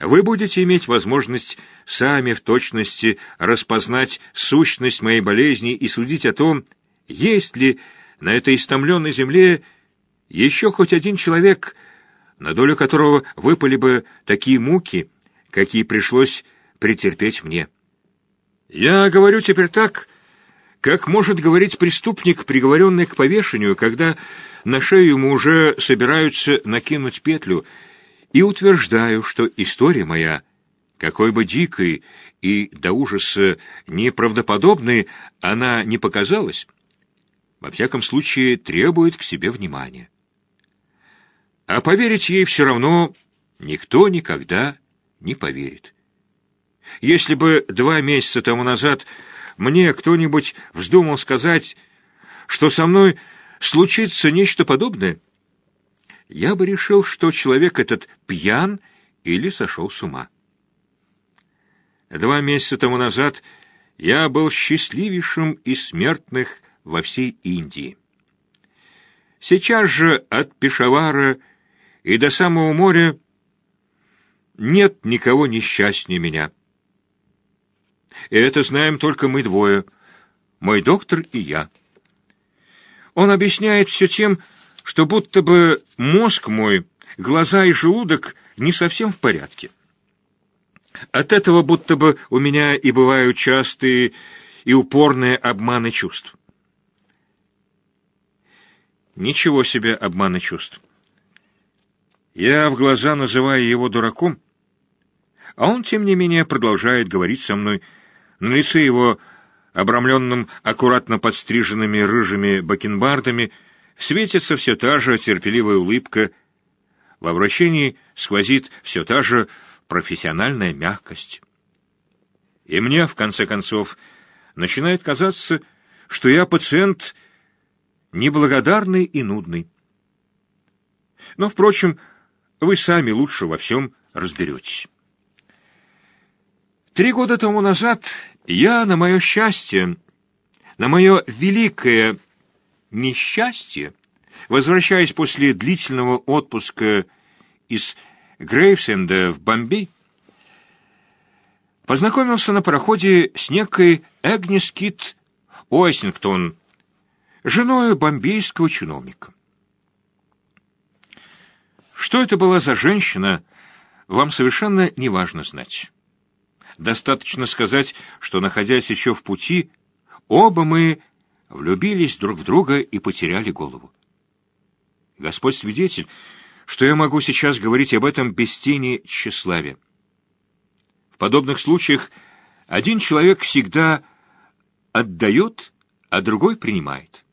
вы будете иметь возможность сами в точности распознать сущность моей болезни и судить о том, есть ли на этой истомленной земле еще хоть один человек, на долю которого выпали бы такие муки, какие пришлось претерпеть мне. Я говорю теперь так, как может говорить преступник, приговоренный к повешению, когда на шею ему уже собираются накинуть петлю, и утверждаю, что история моя, какой бы дикой и до ужаса неправдоподобной она не показалась, во всяком случае требует к себе внимания. А поверить ей все равно никто никогда не поверит. Если бы два месяца тому назад мне кто-нибудь вздумал сказать, что со мной случится нечто подобное, я бы решил, что человек этот пьян или сошел с ума. Два месяца тому назад я был счастливейшим из смертных во всей Индии. Сейчас же от Пешавара и до самого моря нет никого несчастнее меня. И это знаем только мы двое, мой доктор и я. Он объясняет все тем, что будто бы мозг мой, глаза и желудок не совсем в порядке. От этого будто бы у меня и бывают частые и упорные обманы чувств. Ничего себе обманы чувств. Я в глаза называю его дураком, а он, тем не менее, продолжает говорить со мной. На лице его, обрамленном аккуратно подстриженными рыжими бакенбардами, светится все та же терпеливая улыбка, в обращении сквозит все та же профессиональная мягкость. И мне, в конце концов, начинает казаться, что я пациент неблагодарный и нудный. Но, впрочем, вы сами лучше во всем разберетесь. Три года тому назад я, на мое счастье, на мое великое несчастье, возвращаясь после длительного отпуска из Грейвсенда в Бомбей, познакомился на пароходе с некой Эгнис Кит Уэссингтон, женой бомбейского чиновника. Что это была за женщина, вам совершенно не важно знать. Достаточно сказать, что, находясь еще в пути, оба мы влюбились друг в друга и потеряли голову. Господь свидетель, что я могу сейчас говорить об этом без тени тщеславия. В подобных случаях один человек всегда отдает, а другой принимает.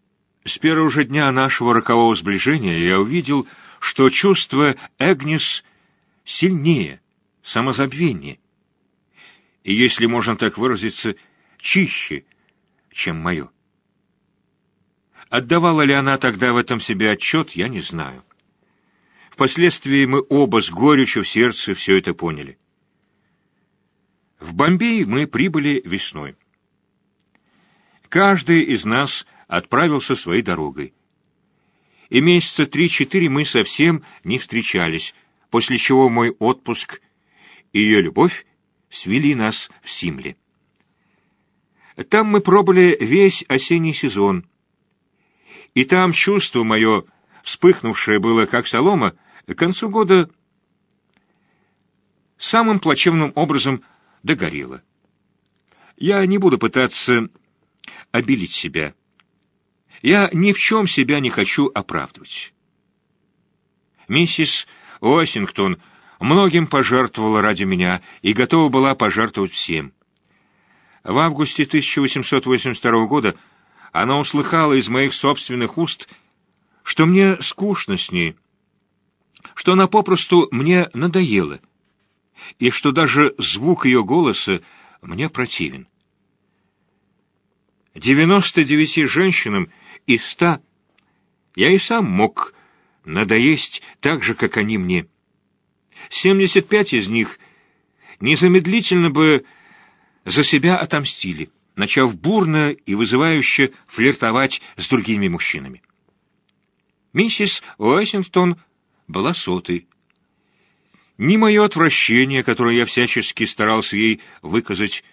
С первого же дня нашего рокового сближения я увидел, что чувство Эгнис сильнее, самозабвение, и, если можно так выразиться, чище, чем мое. Отдавала ли она тогда в этом себе отчет, я не знаю. Впоследствии мы оба с горечью в сердце все это поняли. В Бомбей мы прибыли весной. Каждый из нас отправился своей дорогой. И месяца три-четыре мы совсем не встречались, после чего мой отпуск и ее любовь свели нас в Симле. Там мы пробыли весь осенний сезон — и там чувство мое, вспыхнувшее было как солома, к концу года самым плачевным образом догорело. Я не буду пытаться обелить себя. Я ни в чем себя не хочу оправдывать. Миссис Уэссингтон многим пожертвовала ради меня и готова была пожертвовать всем. В августе 1882 года она услыхала из моих собственных уст, что мне скучно с ней, что она попросту мне надоела, и что даже звук ее голоса мне противен. Девяносто девяти женщинам из ста я и сам мог надоесть так же, как они мне. Семьдесят пять из них незамедлительно бы за себя отомстили начав бурно и вызывающе флиртовать с другими мужчинами. Миссис Уэссингтон была сотой. ни мое отвращение, которое я всячески старался ей выказать,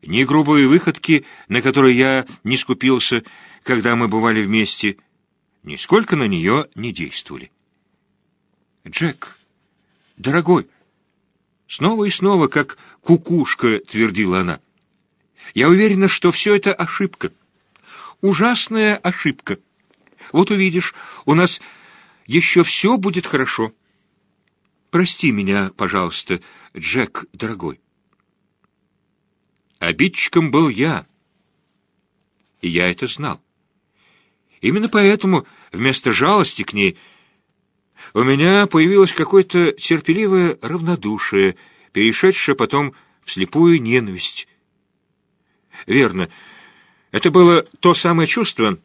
ни грубые выходки, на которые я не скупился, когда мы бывали вместе, нисколько на нее не действовали. «Джек, дорогой!» Снова и снова, как кукушка, твердила она. «Я уверена, что все это ошибка. Ужасная ошибка. Вот увидишь, у нас еще все будет хорошо. Прости меня, пожалуйста, Джек, дорогой». Обидчиком был я, и я это знал. Именно поэтому вместо жалости к ней у меня появилось какое-то терпеливое равнодушие, перешедшее потом в слепую ненависть. Верно, это было то самое чувство,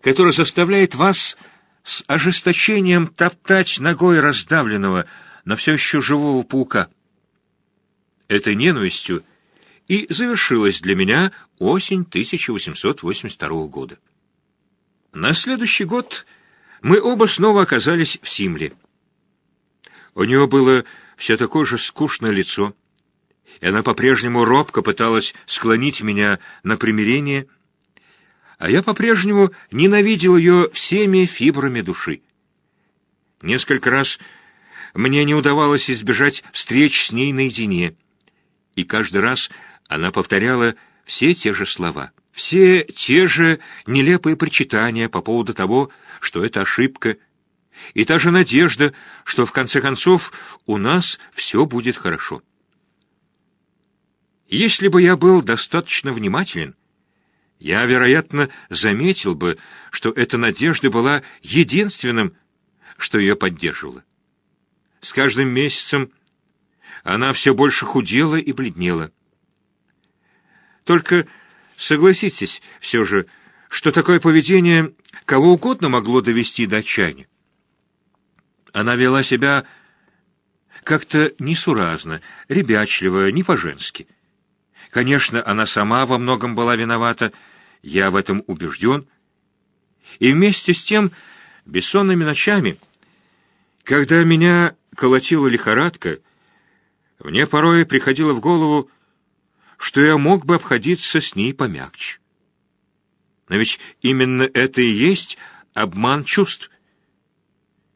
которое заставляет вас с ожесточением топтать ногой раздавленного, но все еще живого паука. Этой ненавистью и завершилась для меня осень 1882 года. На следующий год мы оба снова оказались в Симле. У нее было все такое же скучное лицо, и она по-прежнему робко пыталась склонить меня на примирение, а я по-прежнему ненавидел ее всеми фибрами души. Несколько раз мне не удавалось избежать встреч с ней наедине, и каждый раз она повторяла все те же слова, все те же нелепые причитания по поводу того, что это ошибка, и та же надежда, что в конце концов у нас все будет хорошо. Если бы я был достаточно внимателен, я, вероятно, заметил бы, что эта надежда была единственным, что ее поддерживало. С каждым месяцем она все больше худела и бледнела. Только согласитесь все же, что такое поведение кого угодно могло довести до отчаяния. Она вела себя как-то несуразно, ребячливо, не по-женски. Конечно, она сама во многом была виновата, я в этом убежден. И вместе с тем, бессонными ночами, когда меня колотила лихорадка, мне порой приходило в голову, что я мог бы обходиться с ней помягче. Но ведь именно это и есть обман чувств.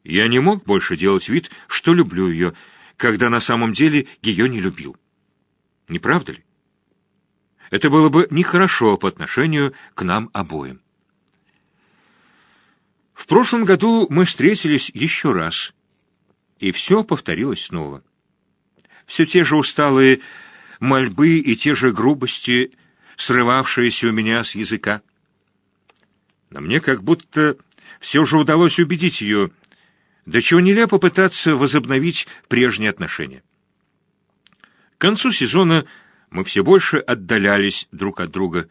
Я не мог больше делать вид, что люблю ее, когда на самом деле ее не любил. Не правда ли? Это было бы нехорошо по отношению к нам обоим. В прошлом году мы встретились еще раз, и все повторилось снова. Все те же усталые мольбы и те же грубости, срывавшиеся у меня с языка. Но мне как будто все же удалось убедить ее, до чего нелепо пытаться возобновить прежние отношения. К концу сезона мы все больше отдалялись друг от друга,